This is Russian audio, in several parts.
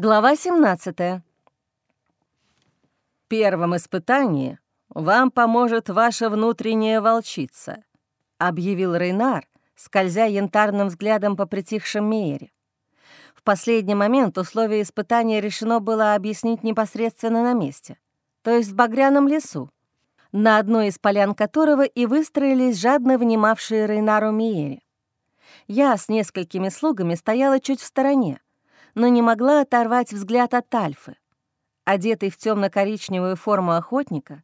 Глава 17. «Первом испытании вам поможет ваша внутренняя волчица», — объявил Рейнар, скользя янтарным взглядом по притихшем Мейере. В последний момент условия испытания решено было объяснить непосредственно на месте, то есть в Багряном лесу, на одной из полян которого и выстроились жадно внимавшие Рейнару Миере. Я с несколькими слугами стояла чуть в стороне, но не могла оторвать взгляд от Альфы. Одетый в темно коричневую форму охотника,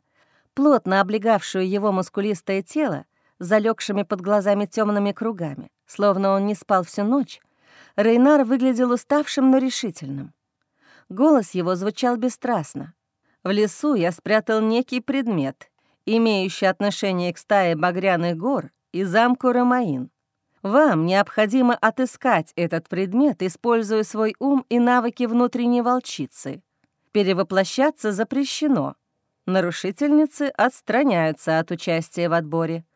плотно облегавшую его мускулистое тело, залегшими под глазами темными кругами, словно он не спал всю ночь, Рейнар выглядел уставшим, но решительным. Голос его звучал бесстрастно. В лесу я спрятал некий предмет, имеющий отношение к стае багряных гор и замку Ромаин. Вам необходимо отыскать этот предмет, используя свой ум и навыки внутренней волчицы. Перевоплощаться запрещено. Нарушительницы отстраняются от участия в отборе.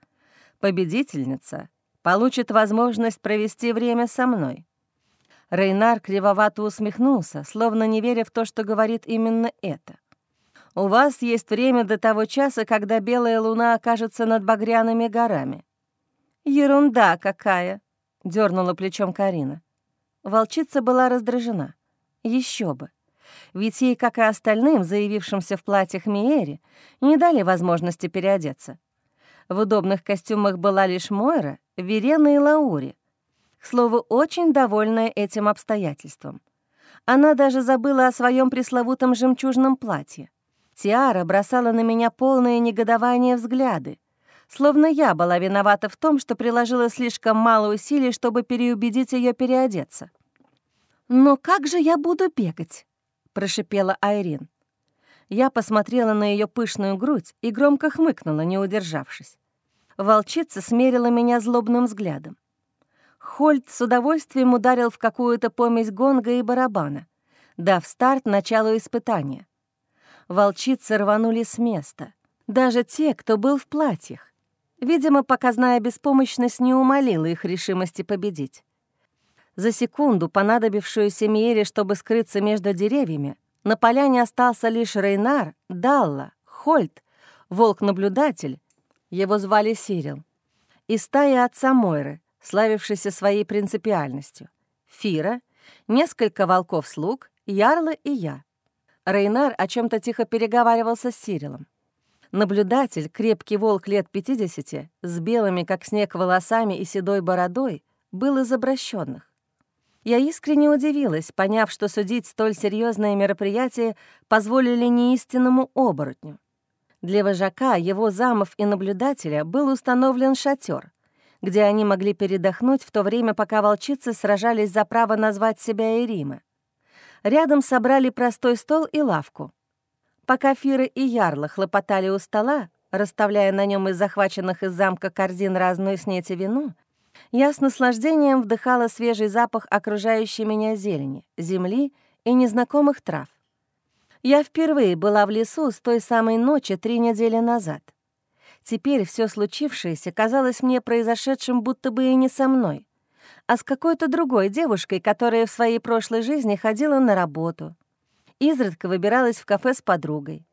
Победительница получит возможность провести время со мной. Рейнар кривовато усмехнулся, словно не веря в то, что говорит именно это. «У вас есть время до того часа, когда белая луна окажется над багряными горами. «Ерунда какая!» — дернула плечом Карина. Волчица была раздражена. Еще бы. Ведь ей, как и остальным, заявившимся в платьях Миэре, не дали возможности переодеться. В удобных костюмах была лишь Мойра, Верена и Лаури. К слову, очень довольная этим обстоятельством. Она даже забыла о своем пресловутом жемчужном платье. Тиара бросала на меня полное негодование взгляды, словно я была виновата в том, что приложила слишком мало усилий, чтобы переубедить ее переодеться. «Но как же я буду бегать?» — прошипела Айрин. Я посмотрела на ее пышную грудь и громко хмыкнула, не удержавшись. Волчица смерила меня злобным взглядом. Хольт с удовольствием ударил в какую-то помесь гонга и барабана, дав старт началу испытания. Волчицы рванули с места. Даже те, кто был в платьях. Видимо, показная беспомощность не умолила их решимости победить. За секунду, понадобившуюся Миере, чтобы скрыться между деревьями, на поляне остался лишь Рейнар, Далла, Хольт, волк-наблюдатель, его звали Сирил, и стая отца Мойры, славившейся своей принципиальностью, Фира, несколько волков-слуг, Ярла и я. Рейнар о чем то тихо переговаривался с Сирилом. Наблюдатель, крепкий волк лет 50, с белыми, как снег, волосами и седой бородой, был из обращенных. Я искренне удивилась, поняв, что судить столь серьезное мероприятие позволили неистинному оборотню. Для вожака, его замов и наблюдателя был установлен шатер, где они могли передохнуть в то время, пока волчицы сражались за право назвать себя Эрима. Рядом собрали простой стол и лавку — Пока Фира и Ярла хлопотали у стола, расставляя на нем из захваченных из замка корзин разную снеть и вину, я с наслаждением вдыхала свежий запах окружающей меня зелени, земли и незнакомых трав. Я впервые была в лесу с той самой ночи три недели назад. Теперь все случившееся казалось мне произошедшим будто бы и не со мной, а с какой-то другой девушкой, которая в своей прошлой жизни ходила на работу — изредка выбиралась в кафе с подругой,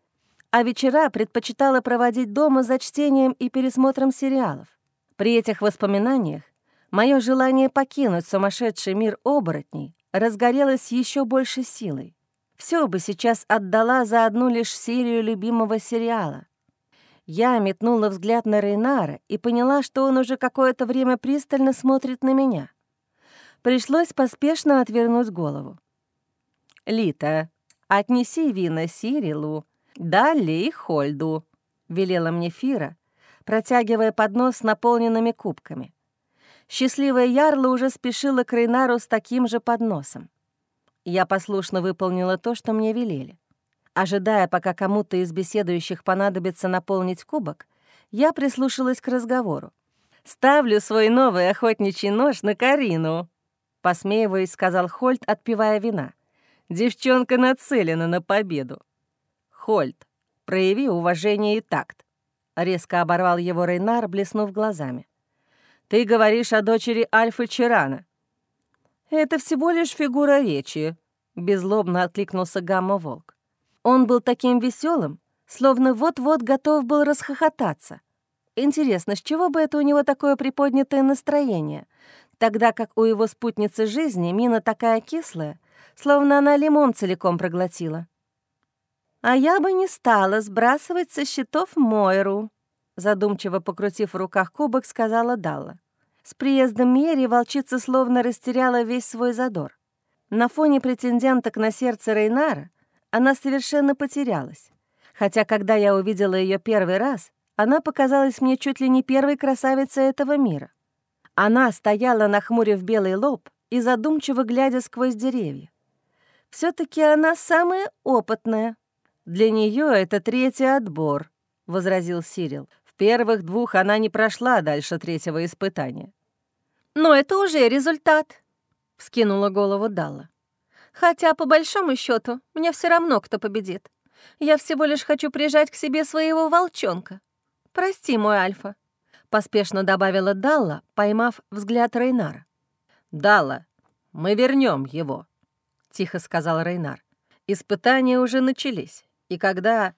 а вечера предпочитала проводить дома за чтением и пересмотром сериалов. При этих воспоминаниях мое желание покинуть сумасшедший мир оборотней разгорелось еще больше силой. Все бы сейчас отдала за одну лишь серию любимого сериала. Я метнула взгляд на Рейнара и поняла, что он уже какое-то время пристально смотрит на меня. Пришлось поспешно отвернуть голову. «Лита, «Отнеси вина Сирилу, Далли и Хольду», — велела мне Фира, протягивая поднос с наполненными кубками. Счастливая Ярла уже спешила к Рейнару с таким же подносом. Я послушно выполнила то, что мне велели. Ожидая, пока кому-то из беседующих понадобится наполнить кубок, я прислушалась к разговору. «Ставлю свой новый охотничий нож на Карину», — посмеиваясь, сказал Хольд, отпивая вина. Девчонка нацелена на победу. Хольт, прояви уважение и такт. Резко оборвал его Рейнар, блеснув глазами. Ты говоришь о дочери Альфы Чирана. Это всего лишь фигура речи, — беззлобно откликнулся Гамма-волк. Он был таким веселым, словно вот-вот готов был расхохотаться. Интересно, с чего бы это у него такое приподнятое настроение, тогда как у его спутницы жизни мина такая кислая, словно она лимон целиком проглотила. «А я бы не стала сбрасывать со счетов Мойру», задумчиво покрутив в руках кубок, сказала Далла. С приездом Мери волчица словно растеряла весь свой задор. На фоне претенденток на сердце Рейнара она совершенно потерялась. Хотя, когда я увидела ее первый раз, она показалась мне чуть ли не первой красавицей этого мира. Она стояла, нахмурив белый лоб и задумчиво глядя сквозь деревья. все таки она самая опытная. Для нее это третий отбор», — возразил Сирил. «В первых двух она не прошла дальше третьего испытания». «Но это уже результат», — вскинула голову Далла. «Хотя, по большому счету, мне все равно, кто победит. Я всего лишь хочу прижать к себе своего волчонка. Прости, мой Альфа», — поспешно добавила Далла, поймав взгляд Рейнара. «Далла, мы вернем его», — тихо сказал Рейнар. «Испытания уже начались, и когда...»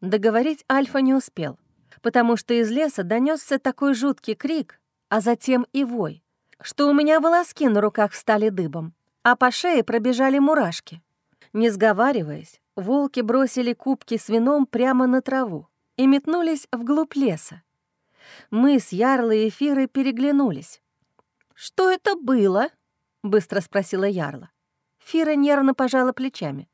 Договорить Альфа не успел, потому что из леса донесся такой жуткий крик, а затем и вой, что у меня волоски на руках встали дыбом, а по шее пробежали мурашки. Не сговариваясь, волки бросили кубки с вином прямо на траву и метнулись вглубь леса. Мы с Ярлой и Фирой переглянулись. «Что это было?» — быстро спросила Ярла. Фира нервно пожала плечами.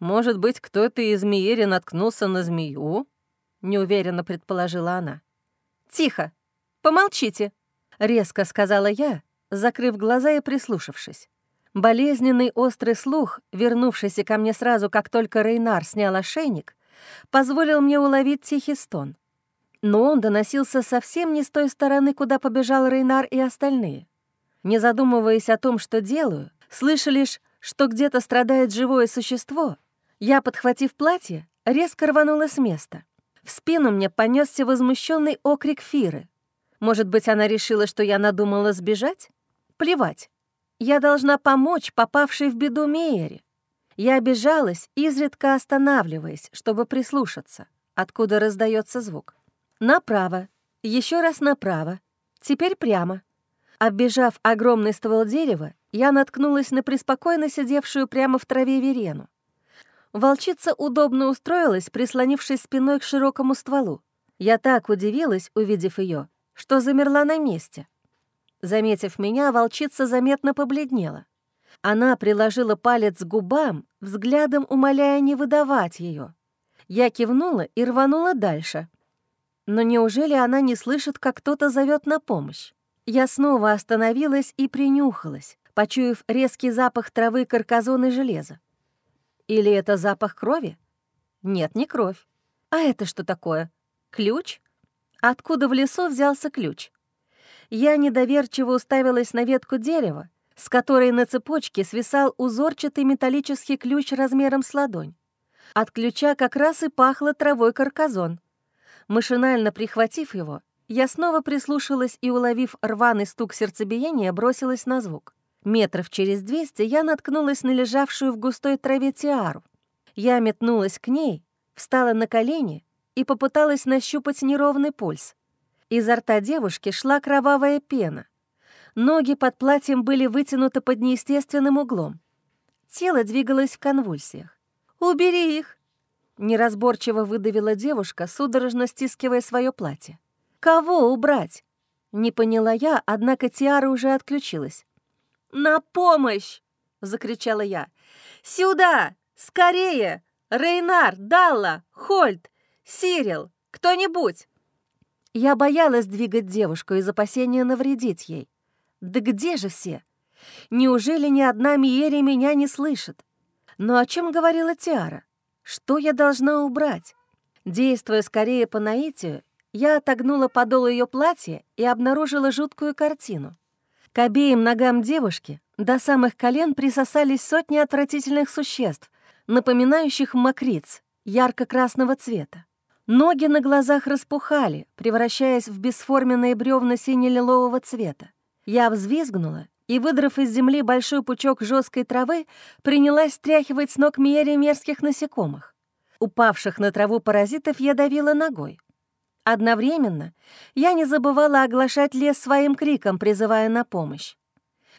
«Может быть, кто-то из Миери наткнулся на змею?» — неуверенно предположила она. «Тихо! Помолчите!» — резко сказала я, закрыв глаза и прислушавшись. Болезненный острый слух, вернувшийся ко мне сразу, как только Рейнар снял ошейник, позволил мне уловить тихий стон. Но он доносился совсем не с той стороны, куда побежал Рейнар и остальные. Не задумываясь о том, что делаю, слыша лишь, что где-то страдает живое существо, я, подхватив платье, резко рванула с места. В спину мне понесся возмущенный окрик Фиры. Может быть, она решила, что я надумала сбежать? Плевать. Я должна помочь попавшей в беду Мейере. Я обижалась, изредка останавливаясь, чтобы прислушаться, откуда раздается звук. Направо, еще раз направо, теперь прямо. Оббежав огромный ствол дерева, я наткнулась на преспокойно сидевшую прямо в траве верену. Волчица удобно устроилась, прислонившись спиной к широкому стволу. Я так удивилась, увидев ее, что замерла на месте. Заметив меня, волчица заметно побледнела. Она приложила палец к губам, взглядом умоляя не выдавать ее. Я кивнула и рванула дальше. Но неужели она не слышит, как кто-то зовет на помощь? Я снова остановилась и принюхалась, почуяв резкий запах травы, карказона и железа. Или это запах крови? Нет, не кровь. А это что такое? Ключ? Откуда в лесу взялся ключ? Я недоверчиво уставилась на ветку дерева, с которой на цепочке свисал узорчатый металлический ключ размером с ладонь. От ключа как раз и пахло травой карказон. Машинально прихватив его, я снова прислушалась и, уловив рваный стук сердцебиения, бросилась на звук. Метров через двести я наткнулась на лежавшую в густой траве тиару. Я метнулась к ней, встала на колени и попыталась нащупать неровный пульс. Изо рта девушки шла кровавая пена. Ноги под платьем были вытянуты под неестественным углом. Тело двигалось в конвульсиях. «Убери их!» Неразборчиво выдавила девушка, судорожно стискивая свое платье. «Кого убрать?» Не поняла я, однако Тиара уже отключилась. «На помощь!» — закричала я. «Сюда! Скорее! Рейнар, Далла, Хольт, Сирил, кто-нибудь!» Я боялась двигать девушку из опасения навредить ей. Да где же все? Неужели ни одна Миери меня не слышит? Но о чем говорила Тиара? Что я должна убрать? Действуя скорее по наитию, я отогнула подол ее платья и обнаружила жуткую картину. К обеим ногам девушки до самых колен присосались сотни отвратительных существ, напоминающих мокриц ярко-красного цвета. Ноги на глазах распухали, превращаясь в бесформенные бревна сине-лилового цвета. Я взвизгнула и, выдрав из земли большой пучок жесткой травы, принялась стряхивать с ног Миери мерзких насекомых. Упавших на траву паразитов я давила ногой. Одновременно я не забывала оглашать лес своим криком, призывая на помощь.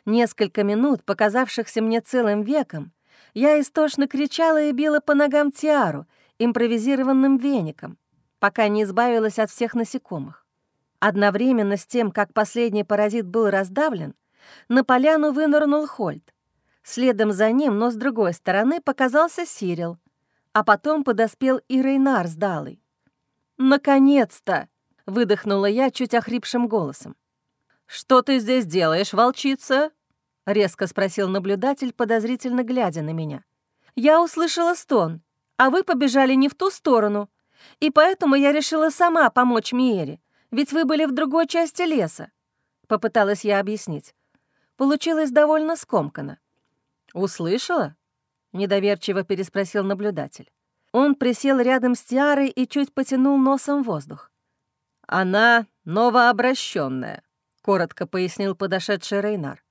Несколько минут, показавшихся мне целым веком, я истошно кричала и била по ногам Тиару импровизированным веником, пока не избавилась от всех насекомых. Одновременно с тем, как последний паразит был раздавлен, на поляну вынырнул Хольт. Следом за ним, но с другой стороны, показался Сирил, а потом подоспел и Рейнар с Далой. «Наконец-то!» — выдохнула я чуть охрипшим голосом. «Что ты здесь делаешь, волчица?» — резко спросил наблюдатель, подозрительно глядя на меня. «Я услышала стон, а вы побежали не в ту сторону, и поэтому я решила сама помочь Миере, ведь вы были в другой части леса», — попыталась я объяснить. Получилось довольно скомканно. «Услышала?» — недоверчиво переспросил наблюдатель. Он присел рядом с Тиарой и чуть потянул носом воздух. «Она новообращенная», — коротко пояснил подошедший Рейнар.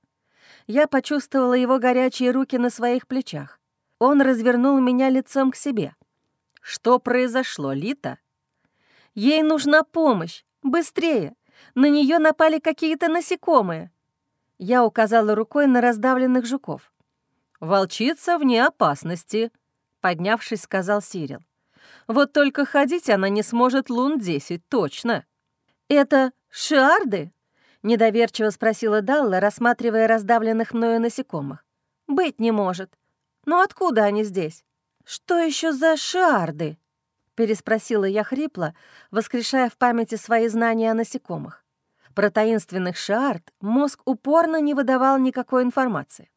Я почувствовала его горячие руки на своих плечах. Он развернул меня лицом к себе. «Что произошло, Лита?» «Ей нужна помощь! Быстрее! На нее напали какие-то насекомые!» Я указала рукой на раздавленных жуков. «Волчица вне опасности», — поднявшись, сказал Сирил. «Вот только ходить она не сможет лун десять, точно». «Это шиарды?» — недоверчиво спросила Далла, рассматривая раздавленных мною насекомых. «Быть не может. Но откуда они здесь? Что еще за шиарды?» — переспросила я хрипло, воскрешая в памяти свои знания о насекомых. Про таинственных шиард мозг упорно не выдавал никакой информации.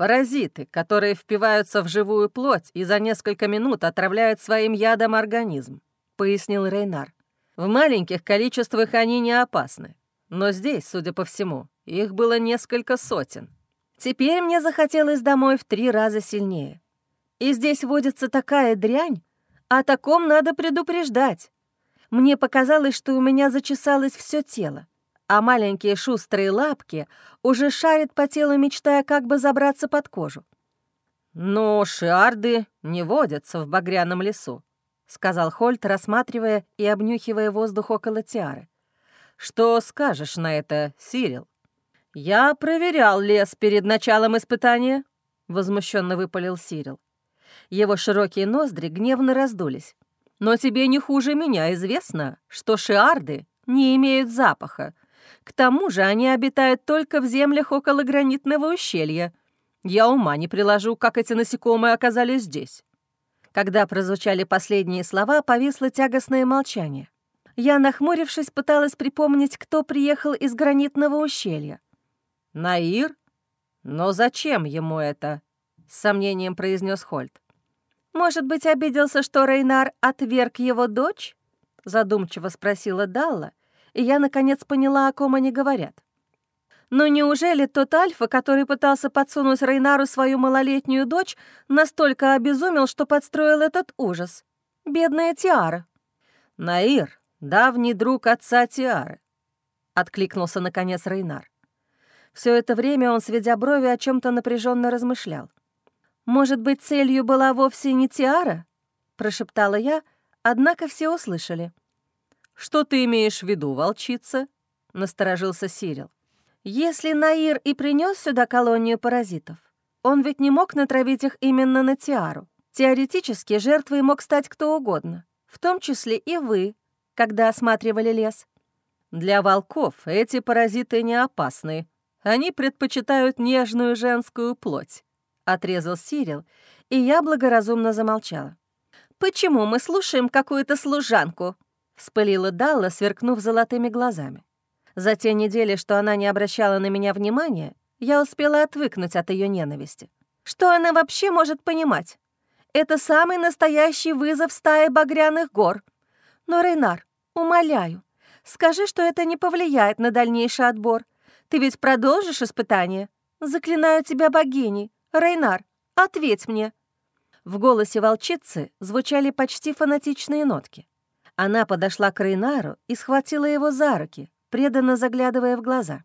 Паразиты, которые впиваются в живую плоть и за несколько минут отравляют своим ядом организм, пояснил Рейнар. В маленьких количествах они не опасны, но здесь, судя по всему, их было несколько сотен. Теперь мне захотелось домой в три раза сильнее. И здесь водится такая дрянь, о таком надо предупреждать. Мне показалось, что у меня зачесалось все тело а маленькие шустрые лапки уже шарят по телу, мечтая как бы забраться под кожу. «Но шиарды не водятся в багряном лесу», — сказал Хольт, рассматривая и обнюхивая воздух около Тиары. «Что скажешь на это, Сирил?» «Я проверял лес перед началом испытания», — возмущенно выпалил Сирил. Его широкие ноздри гневно раздулись. «Но тебе не хуже меня известно, что шиарды не имеют запаха, к тому же они обитают только в землях около гранитного ущелья. Я ума не приложу, как эти насекомые оказались здесь». Когда прозвучали последние слова, повисло тягостное молчание. Я, нахмурившись, пыталась припомнить, кто приехал из гранитного ущелья. «Наир? Но зачем ему это?» — с сомнением произнес Хольт. «Может быть, обиделся, что Рейнар отверг его дочь?» — задумчиво спросила Далла, и я, наконец, поняла, о ком они говорят. Но неужели тот Альфа, который пытался подсунуть Рейнару свою малолетнюю дочь, настолько обезумел, что подстроил этот ужас? Бедная Тиара. «Наир, давний друг отца Тиары», — откликнулся, наконец, Рейнар. Все это время он, сведя брови, о чем то напряженно размышлял. «Может быть, целью была вовсе не Тиара?» — прошептала я, однако все услышали. «Что ты имеешь в виду, волчица?» — насторожился Сирил. «Если Наир и принес сюда колонию паразитов, он ведь не мог натравить их именно на Тиару. Теоретически жертвой мог стать кто угодно, в том числе и вы, когда осматривали лес. Для волков эти паразиты не опасны. Они предпочитают нежную женскую плоть», — отрезал Сирил, и я благоразумно замолчала. «Почему мы слушаем какую-то служанку?» Вспылила Далла, сверкнув золотыми глазами. За те недели, что она не обращала на меня внимания, я успела отвыкнуть от ее ненависти. Что она вообще может понимать? Это самый настоящий вызов стаи багряных гор. Но, Рейнар, умоляю, скажи, что это не повлияет на дальнейший отбор. Ты ведь продолжишь испытание? Заклинаю тебя богиней. Рейнар, ответь мне». В голосе волчицы звучали почти фанатичные нотки. Она подошла к Рейнару и схватила его за руки, преданно заглядывая в глаза.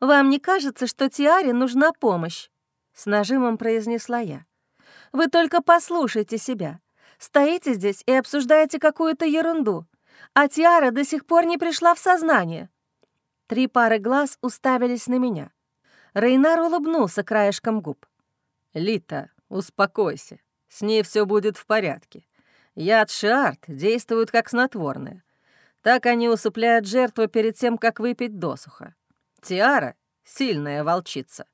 «Вам не кажется, что Тиаре нужна помощь?» — с нажимом произнесла я. «Вы только послушайте себя. Стоите здесь и обсуждаете какую-то ерунду, а Тиара до сих пор не пришла в сознание». Три пары глаз уставились на меня. Рейнар улыбнулся краешком губ. «Лита, успокойся. С ней все будет в порядке. Яд Шиарт действует как снотворное. Так они усыпляют жертву перед тем, как выпить досуха. Тиара — сильная волчица.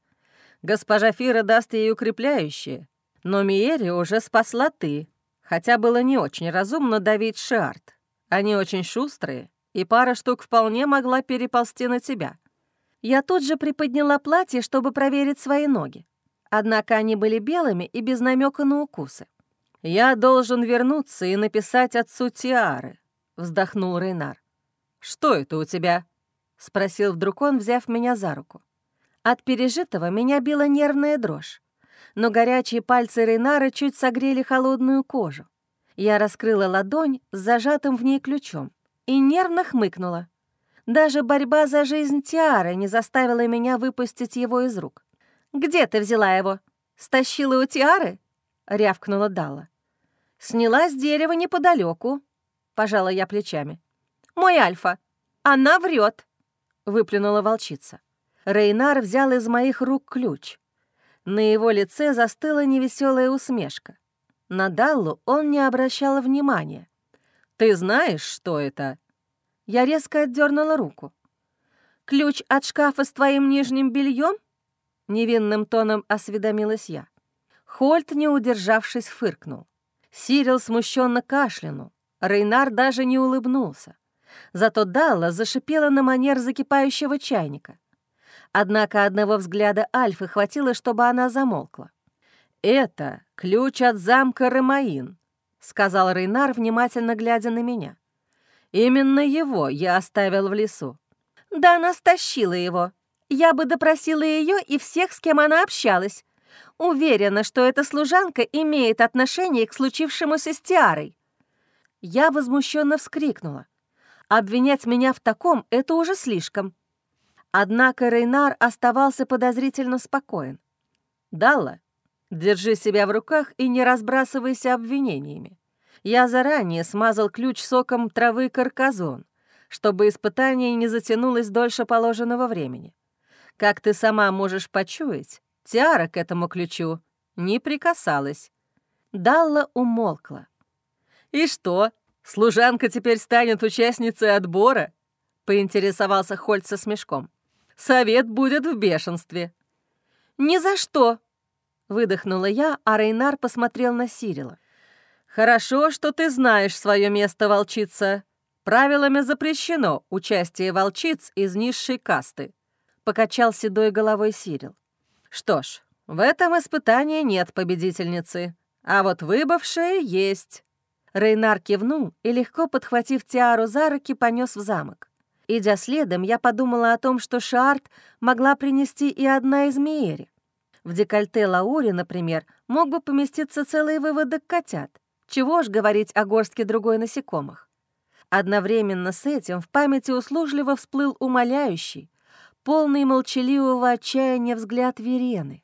Госпожа Фира даст ей укрепляющие, но Миери уже спасла ты, хотя было не очень разумно давить Шиарт. Они очень шустрые, и пара штук вполне могла переползти на тебя. Я тут же приподняла платье, чтобы проверить свои ноги. Однако они были белыми и без намека на укусы. «Я должен вернуться и написать отцу Тиары», — вздохнул Рейнар. «Что это у тебя?» — спросил вдруг он, взяв меня за руку. От пережитого меня била нервная дрожь, но горячие пальцы Рейнара чуть согрели холодную кожу. Я раскрыла ладонь с зажатым в ней ключом и нервно хмыкнула. Даже борьба за жизнь Тиары не заставила меня выпустить его из рук. «Где ты взяла его? Стащила у Тиары?» — рявкнула Дала. «Сняла с дерева неподалеку, пожала я плечами. «Мой Альфа! Она врет!» — выплюнула волчица. Рейнар взял из моих рук ключ. На его лице застыла невеселая усмешка. На Даллу он не обращал внимания. «Ты знаешь, что это?» Я резко отдернула руку. «Ключ от шкафа с твоим нижним бельем? Невинным тоном осведомилась я. Хольт, не удержавшись, фыркнул. Сирил смущенно кашлянул. Рейнар даже не улыбнулся. Зато Далла зашипела на манер закипающего чайника. Однако одного взгляда Альфы хватило, чтобы она замолкла. «Это ключ от замка Ромаин», — сказал Рейнар, внимательно глядя на меня. «Именно его я оставил в лесу». «Да она стащила его», я бы допросила ее и всех, с кем она общалась. Уверена, что эта служанка имеет отношение к случившемуся с Тиарой. Я возмущенно вскрикнула. Обвинять меня в таком — это уже слишком. Однако Рейнар оставался подозрительно спокоен. «Далла, держи себя в руках и не разбрасывайся обвинениями. Я заранее смазал ключ соком травы карказон, чтобы испытание не затянулось дольше положенного времени. Как ты сама можешь почуять, Тиара к этому ключу не прикасалась. Далла умолкла. «И что, служанка теперь станет участницей отбора?» — поинтересовался Хольц со смешком. «Совет будет в бешенстве». «Ни за что!» — выдохнула я, а Рейнар посмотрел на Сирила. «Хорошо, что ты знаешь свое место, волчица. Правилами запрещено участие волчиц из низшей касты покачал седой головой Сирил. Что ж, в этом испытании нет победительницы, а вот выбывшая есть. Рейнар кивнул и, легко подхватив Тиару за руки, понес в замок. Идя следом, я подумала о том, что Шарт могла принести и одна из Миери. В декольте Лаури, например, мог бы поместиться целый выводок котят. Чего ж говорить о горстке другой насекомых. Одновременно с этим в памяти услужливо всплыл умоляющий, полный молчаливого отчаяния взгляд Верены.